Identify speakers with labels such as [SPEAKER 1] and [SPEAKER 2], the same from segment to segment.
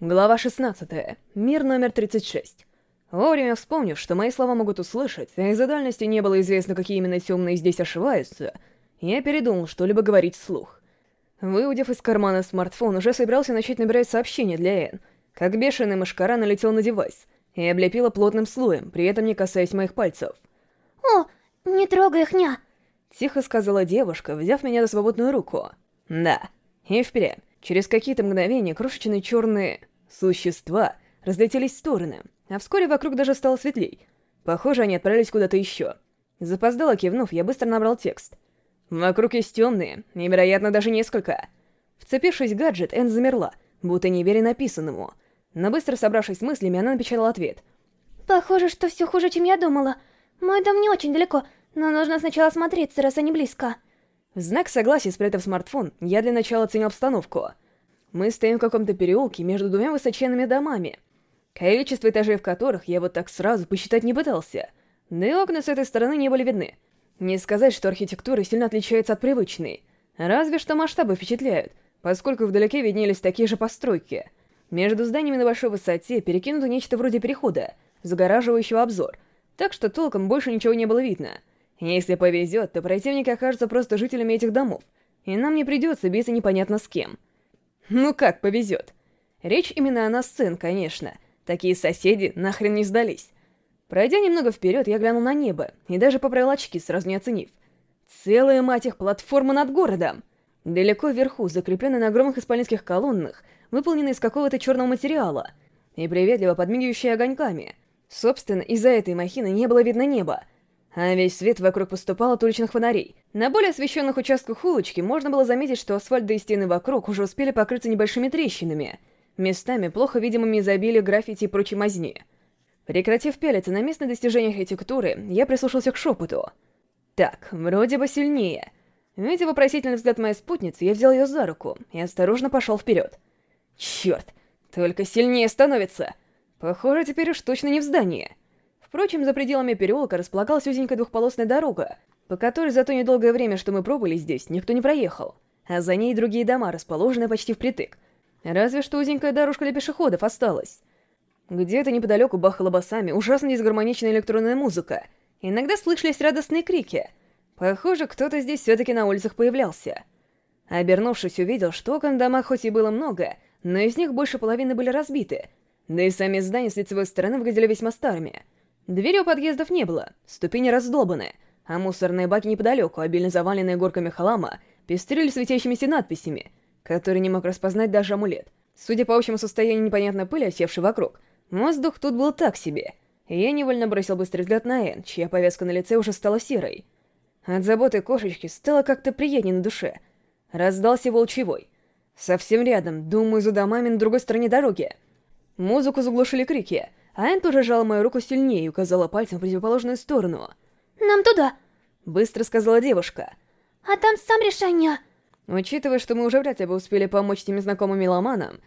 [SPEAKER 1] Глава 16. Мир номер 36. Вовремя вспомнив, что мои слова могут услышать, а из-за дальности не было известно, какие именно темные здесь ошиваются, я передумал что-либо говорить вслух. Выудив из кармана смартфон, уже собирался начать набирать сообщение для Эн, как бешеный мышкара налетел на девайс и облепила плотным слоем, при этом не касаясь моих пальцев.
[SPEAKER 2] «О, не трогай их, ня!»
[SPEAKER 1] — тихо сказала девушка, взяв меня за свободную руку. «Да, и впрямь. Через какие-то мгновения крошечные черные существа разлетелись в стороны, а вскоре вокруг даже стало светлей. Похоже, они отправились куда-то еще. Запоздало кивнув, я быстро набрал текст. Вокруг есть темные, невероятно даже несколько. Вцепившись в гаджет, Энн замерла, будто не веря написанному. Но быстро собравшись с мыслями, она напечатала ответ.
[SPEAKER 2] «Похоже, что все хуже, чем я думала. Мой дом не очень далеко, но нужно сначала осмотреться, раз они близко».
[SPEAKER 1] В знак согласия, спрятав смартфон, я для начала оценил обстановку. Мы стоим в каком-то переулке между двумя высоченными домами, количество этажей в которых я вот так сразу посчитать не пытался. Да и окна с этой стороны не были видны. Не сказать, что архитектура сильно отличается от привычной. Разве что масштабы впечатляют, поскольку вдалеке виднелись такие же постройки. Между зданиями на большой высоте перекинуто нечто вроде перехода, загораживающего обзор, так что толком больше ничего не было видно — если повезет, то противник окажется просто жителями этих домов, и нам не придется биться непонятно с кем. Ну как повезет? Речь именно о нас сын, конечно. Такие соседи нахрен не сдались. Пройдя немного вперед, я глянул на небо и даже поправил очки, сразу не оценив. Целая, мать их, платформа над городом! Далеко вверху, закрепленная на огромных исполинских колоннах, выполненная из какого-то черного материала и приветливо подмигивающая огоньками. Собственно, из-за этой махины не было видно неба, а весь свет вокруг поступал от уличных фонарей. На более освещенных участках улочки можно было заметить, что асфальт да и стены вокруг уже успели покрыться небольшими трещинами, местами плохо видимыми из-за обилия граффити и прочей мазни. Прекратив пялиться на местные достижения архитектуры, я прислушался к шепоту. Так, вроде бы сильнее. Видя вопросительный взгляд моей спутницы, я взял ее за руку и осторожно пошел вперед. Черт, только сильнее становится. Похоже, теперь уж точно не в здании. Впрочем, за пределами переулка располагалась узенькая двухполосная дорога, по которой за то недолгое время, что мы пробыли здесь, никто не проехал, а за ней другие дома, расположенные почти впритык. Разве что узенькая дорожка для пешеходов осталась. Где-то неподалеку бахала басами ужасно дисгармоничная электронная музыка. Иногда слышались радостные крики. Похоже, кто-то здесь все-таки на улицах появлялся. Обернувшись, увидел, что окон дома хоть и было много, но из них больше половины были разбиты. Да и сами здания с лицевой стороны выглядели весьма старыми — Двери у подъездов не было, ступени раздолбаны, а мусорные баки неподалеку, обильно заваленные горками халама, пестрили светящимися надписями, которые не мог распознать даже амулет. Судя по общему состоянию непонятной пыли, осевшей вокруг, воздух тут был так себе. И я невольно бросил быстрый взгляд на Энн, чья повязка на лице уже стала серой. От заботы кошечки стало как-то приятнее на душе. Раздался волчевой. Совсем рядом, думаю, за домами на другой стороне дороги. Музыку заглушили крики — а Энн тоже сжала мою руку сильнее и указала пальцем в противоположную сторону.
[SPEAKER 2] «Нам туда!»
[SPEAKER 1] — быстро сказала девушка.
[SPEAKER 2] «А там сам решение!»
[SPEAKER 1] Учитывая, что мы уже вряд ли бы успели помочь тем знакомым меломанам,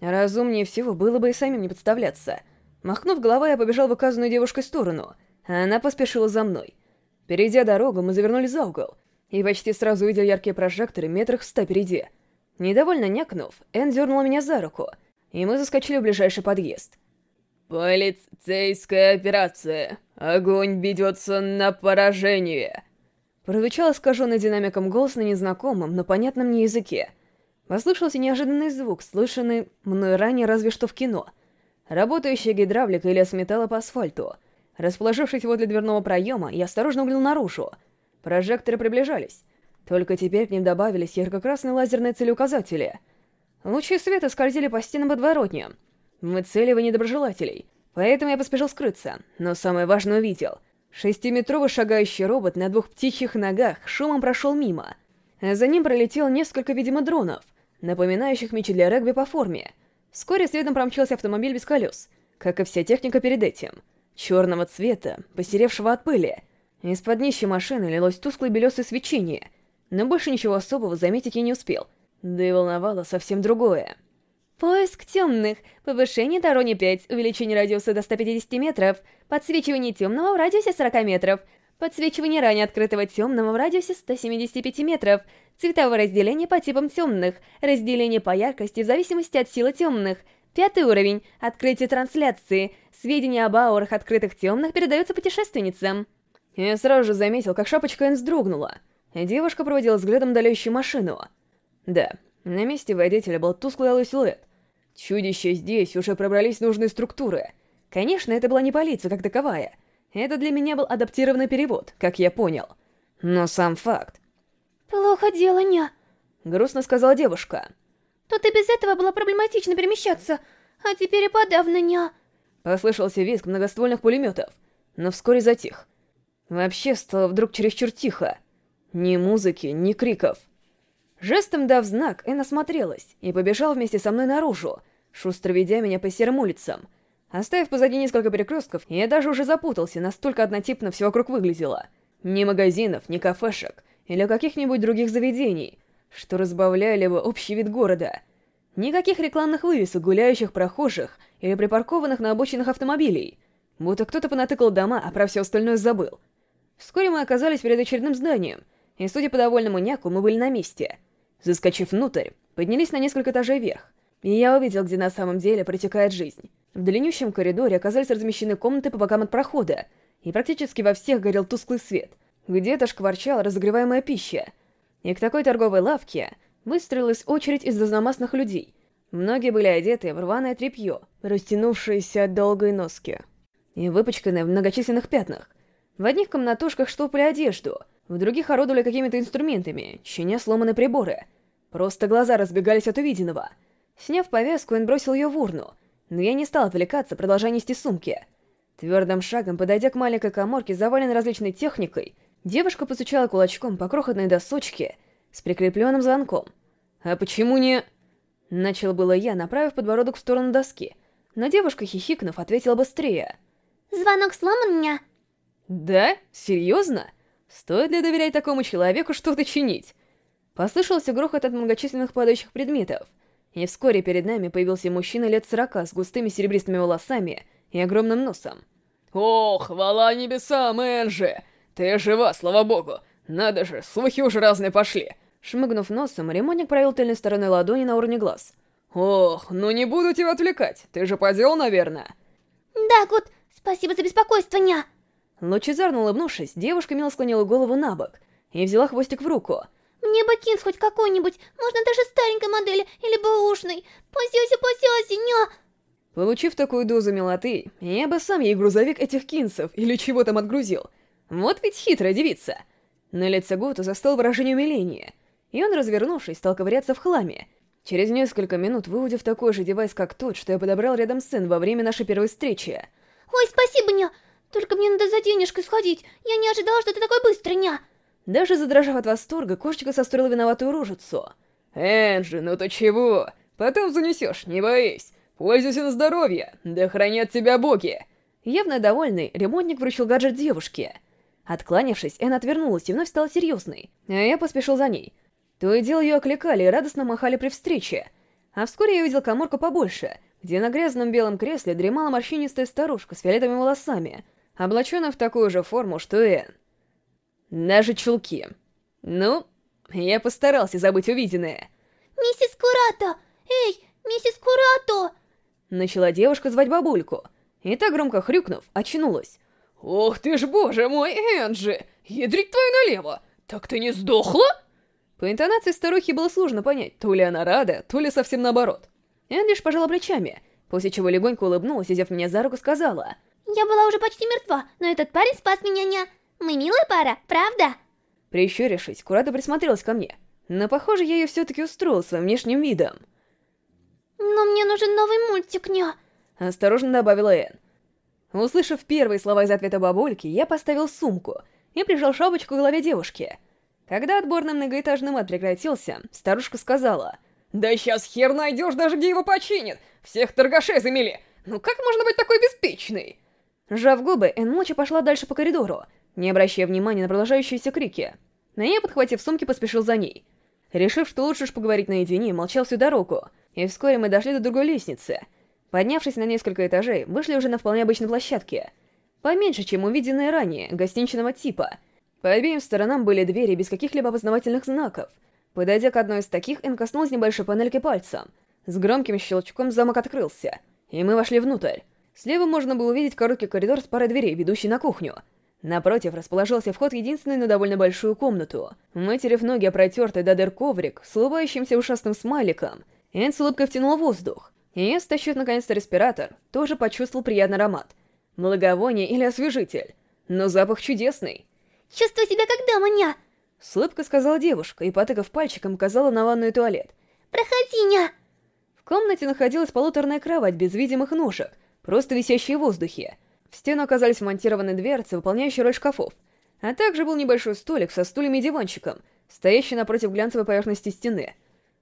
[SPEAKER 1] разумнее всего было бы и самим не подставляться. Махнув головой, я побежал в указанную девушкой сторону, а она поспешила за мной. Перейдя дорогу, мы завернули за угол, и почти сразу увидел яркие прожекторы метрах в ста впереди. Недовольно някнув, Энн дернула меня за руку, и мы заскочили в ближайший подъезд. «Полицейская операция. Огонь ведется на поражение!» Прозвучал искаженный динамиком голос на незнакомом, но понятном мне языке. Послышался неожиданный звук, слышанный мной ранее разве что в кино. Работающая гидравлика или сметала по асфальту. Расположившись возле дверного проема, я осторожно углянул наружу. Прожекторы приближались. Только теперь к ним добавились ярко-красные лазерные целеуказатели. Лучи света скользили по стенам подворотни, выцеливая недоброжелателей. Поэтому я поспешил скрыться, но самое важное увидел. Шестиметровый шагающий робот на двух птичьих ногах шумом прошел мимо. А за ним пролетело несколько, видимо, дронов, напоминающих мячи для регби по форме. Вскоре следом промчался автомобиль без колес, как и вся техника перед этим. Черного цвета, посеревшего от пыли. Из-под днища машины лилось тусклое белесое свечение, но больше ничего особого заметить я не успел. Да и волновало совсем другое.
[SPEAKER 2] Поиск темных, повышение до уровня 5, увеличение радиуса до 150 метров, подсвечивание темного в радиусе 40 метров, подсвечивание ранее открытого темного в радиусе 175 метров, цветовое разделение по типам темных, разделение по яркости в зависимости от силы темных, Пятый уровень. Открытие трансляции. Сведения об аурах открытых темных передаются путешественницам.
[SPEAKER 1] Я сразу же заметил, как шапочка Энн вздрогнула. Девушка проводила взглядом удаляющую машину. Да, на месте водителя был тусклый алый силуэт. Чудища здесь уже пробрались нужные структуры. Конечно, это была не полиция как таковая. Это для меня был адаптированный перевод, как я понял. Но сам факт.
[SPEAKER 2] «Плохо дело, ня», —
[SPEAKER 1] грустно сказала девушка.
[SPEAKER 2] «Тут и без этого было проблематично перемещаться, а теперь и подавно, ня».
[SPEAKER 1] Послышался визг многоствольных пулеметов, но вскоре затих. Вообще стало вдруг чересчур тихо. Ни музыки, ни криков. Жестом дав знак, Энн осмотрелась и побежал вместе со мной наружу, шустро ведя меня по серым улицам. Оставив позади несколько перекрестков, я даже уже запутался, настолько однотипно все вокруг выглядело. Ни магазинов, ни кафешек, или каких-нибудь других заведений, что разбавляли бы общий вид города. Никаких рекламных вывесок, гуляющих прохожих или припаркованных на обочинах автомобилей. Будто кто-то понатыкал дома, а про все остальное забыл. Вскоре мы оказались перед очередным зданием, и, судя по довольному няку, мы были на месте. Заскочив внутрь, поднялись на несколько этажей вверх, и я увидел, где на самом деле протекает жизнь. В длиннющем коридоре оказались размещены комнаты по бокам от прохода, и практически во всех горел тусклый свет. Где-то шкварчала разогреваемая пища. И к такой торговой лавке выстроилась очередь из разномастных людей. Многие были одеты в рваное тряпье, растянувшееся от долгой носки, и выпачканное в многочисленных пятнах. В одних комнатушках штопали одежду, в других орудовали какими-то инструментами, чиня сломанные приборы. Просто глаза разбегались от увиденного. Сняв повязку, он бросил ее в урну, но я не стал отвлекаться, продолжая нести сумки. Твердым шагом, подойдя к маленькой коморке, заваленной различной техникой, девушка постучала кулачком по крохотной досочке с прикрепленным звонком. «А почему не...» Начал было я, направив подбородок в сторону доски, но девушка, хихикнув, ответила быстрее.
[SPEAKER 2] «Звонок сломан, меня.
[SPEAKER 1] «Да? Серьезно? Стоит ли доверять такому человеку что-то чинить?» Послышался грохот от многочисленных падающих предметов, и вскоре перед нами появился мужчина лет сорока с густыми серебристыми волосами и огромным носом. «О, хвала небесам, Энджи! Ты жива, слава богу! Надо же, слухи уже разные пошли!» Шмыгнув носом, ремонтник провел тыльной стороной ладони на уровне глаз. «Ох, ну не буду тебя отвлекать, ты же по делу, наверное?»
[SPEAKER 2] «Да, Гуд, спасибо за беспокойство, ня!»
[SPEAKER 1] Лучезарно улыбнувшись, девушка мило склонила голову на бок и взяла хвостик в руку.
[SPEAKER 2] «Мне бы хоть какой-нибудь, можно даже старенькой модели или бэушной. Посёся, посёся, ня!»
[SPEAKER 1] Получив такую дозу милоты, я бы сам ей грузовик этих кинсов или чего там отгрузил. Вот ведь хитрая девица. На лице Гута застал выражение умиления, и он, развернувшись, стал ковыряться в хламе. Через несколько минут, выудив такой же девайс, как тот, что я подобрал рядом с Сэн во время нашей первой встречи.
[SPEAKER 2] «Ой, спасибо, ня! Только мне надо за денежкой сходить. Я не ожидала, что ты такой быстрый, ня!»
[SPEAKER 1] Даже задрожав от восторга, кошечка состроила виноватую рожицу. «Энджи, ну ты чего? Потом занесешь, не боись. Пользуйся на здоровье, да хранят тебя боги!» Явно довольный, ремонтник вручил гаджет девушке. Откланявшись, Энн отвернулась и вновь стала серьезной, а я поспешил за ней. То и дело ее окликали и радостно махали при встрече. А вскоре я увидел коморку побольше, где на грязном белом кресле дремала морщинистая старушка с фиолетовыми волосами, облаченная в такую же форму, что и. Даже чулки. Ну, я постарался забыть увиденное.
[SPEAKER 2] «Миссис Курато! Эй, миссис Курато!»
[SPEAKER 1] Начала девушка звать бабульку. И так громко хрюкнув, очнулась. «Ох ты ж боже мой, Энджи! Ядрить твою налево! Так ты не сдохла?» По интонации старухи было сложно понять, то ли она рада, то ли совсем наоборот. Энн лишь пожала плечами, после чего легонько улыбнулась и, взяв меня за руку, сказала.
[SPEAKER 2] «Я была уже почти мертва, но этот парень спас меня, ня. Мы милая пара, правда?»
[SPEAKER 1] Прищурившись, Курата присмотрелась ко мне. Но, похоже, я ее все-таки устроил своим внешним видом.
[SPEAKER 2] «Но мне нужен новый мультик, ня!»
[SPEAKER 1] Осторожно добавила Энн. Услышав первые слова из ответа бабульки, я поставил сумку и прижал шапочку к голове девушки. Когда отбор на многоэтажный мат прекратился, старушка сказала, «Да сейчас хер найдешь даже, где его починят! Всех торгашей замели! Ну как можно быть такой беспечной?» Сжав губы, Энн молча пошла дальше по коридору, не обращая внимания на продолжающиеся крики. Но я, подхватив сумки, поспешил за ней. Решив, что лучше уж поговорить наедине, молчал всю дорогу, и вскоре мы дошли до другой лестницы. Поднявшись на несколько этажей, вышли уже на вполне обычной площадке. Поменьше, чем увиденные ранее, гостиничного типа. По обеим сторонам были двери без каких-либо опознавательных знаков. Подойдя к одной из таких, Энн коснулась небольшой панельки пальцем. С громким щелчком замок открылся, и мы вошли внутрь. Слева можно было увидеть короткий коридор с парой дверей, ведущий на кухню. Напротив расположился вход в единственную, но довольно большую комнату. Матерев ноги о протертый до дыр коврик с улыбающимся ушастым смайликом, Энн с улыбкой втянул воздух. И стащив наконец-то респиратор, тоже почувствовал приятный аромат. Благовоние или освежитель. Но запах чудесный.
[SPEAKER 2] «Чувствую себя как дома, ня!»
[SPEAKER 1] С улыбкой сказала девушка и, потыкав пальчиком, указала на ванную туалет.
[SPEAKER 2] «Проходи, ня!»
[SPEAKER 1] В комнате находилась полуторная кровать без видимых ножек, просто висящие в воздухе. В стену оказались монтированы дверцы, выполняющие роль шкафов. А также был небольшой столик со стульями и диванчиком, стоящий напротив глянцевой поверхности стены.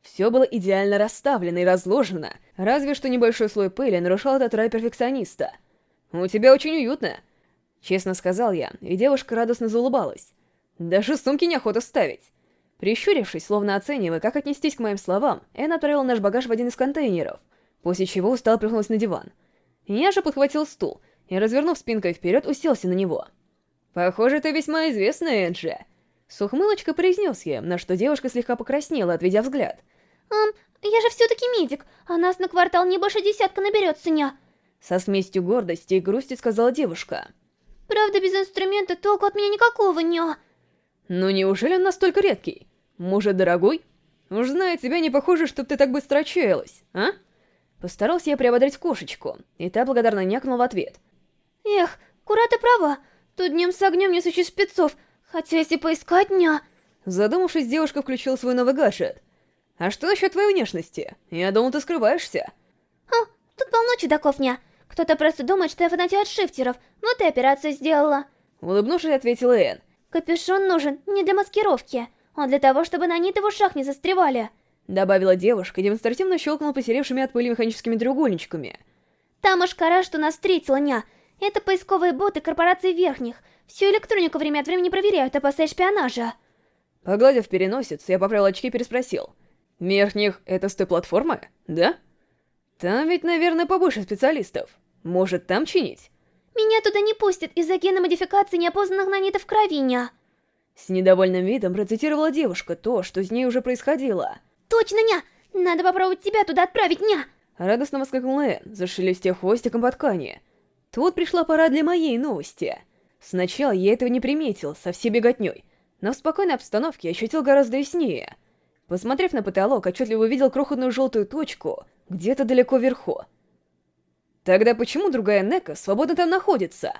[SPEAKER 1] Все было идеально расставлено и разложено, разве что небольшой слой пыли нарушал этот рай перфекциониста. «У тебя очень уютно», — честно сказал я, и девушка радостно заулыбалась. «Даже сумки неохота ставить». Прищурившись, словно оценивая, как отнестись к моим словам, Энн отправила наш багаж в один из контейнеров, после чего устал прыгнуть на диван. Я же подхватил стул и, развернув спинкой вперед, уселся на него. «Похоже, ты весьма известная, Энджи», — с ухмылочкой произнес я, на что девушка слегка покраснела, отведя взгляд.
[SPEAKER 2] «Эм, я же все-таки медик, а нас на квартал не больше десятка наберется, ня!»
[SPEAKER 1] Со смесью гордости и грусти сказала девушка.
[SPEAKER 2] «Правда, без инструмента толку от меня никакого, ня!»
[SPEAKER 1] «Ну неужели он настолько редкий? Может, дорогой? Уж зная тебя, не похоже, чтоб ты так быстро отчаялась, а?» Постарался я приободрить кошечку, и та благодарно някнула в ответ.
[SPEAKER 2] «Эх, Кура, ты права, тут днем с огнем не существует спецов, хотя если поискать, ня...»
[SPEAKER 1] Задумавшись, девушка включила свой новый гаджет. «А что насчет твоей внешности? Я думал, ты скрываешься».
[SPEAKER 2] «А, тут полно чудаков, ня. Кто-то просто думает, что я фанатею от шифтеров, вот и операцию сделала».
[SPEAKER 1] Улыбнувшись, ответила Энн.
[SPEAKER 2] «Капюшон нужен не для маскировки, он для того, чтобы наниты в ушах не застревали»,
[SPEAKER 1] добавила девушка, демонстративно щелкнула посеревшими от пыли механическими треугольничками.
[SPEAKER 2] «Там Ашкара, что нас встретила, ня. Это поисковые боты корпораций Верхних. Всю электронику время от времени проверяют, опасаясь шпионажа».
[SPEAKER 1] Погладив переносицу, я поправил очки и переспросил. «Верхних — это с той платформы, да? Там ведь, наверное, побольше специалистов. Может, там чинить?»
[SPEAKER 2] «Меня туда не пустят из-за геномодификации неопознанных нанитов крови, ня».
[SPEAKER 1] С недовольным видом процитировала девушка то, что с ней уже происходило.
[SPEAKER 2] «Точно, ня! Надо попробовать тебя туда отправить, ня!»
[SPEAKER 1] Радостно воскликнула Энн, зашелестев хвостиком по ткани. Тут пришла пора для моей новости. Сначала я этого не приметил, со всей беготней, но в спокойной обстановке ощутил гораздо яснее. Посмотрев на потолок, отчетливо увидел крохотную желтую точку где-то далеко вверху. Тогда почему другая Нека свободно там находится?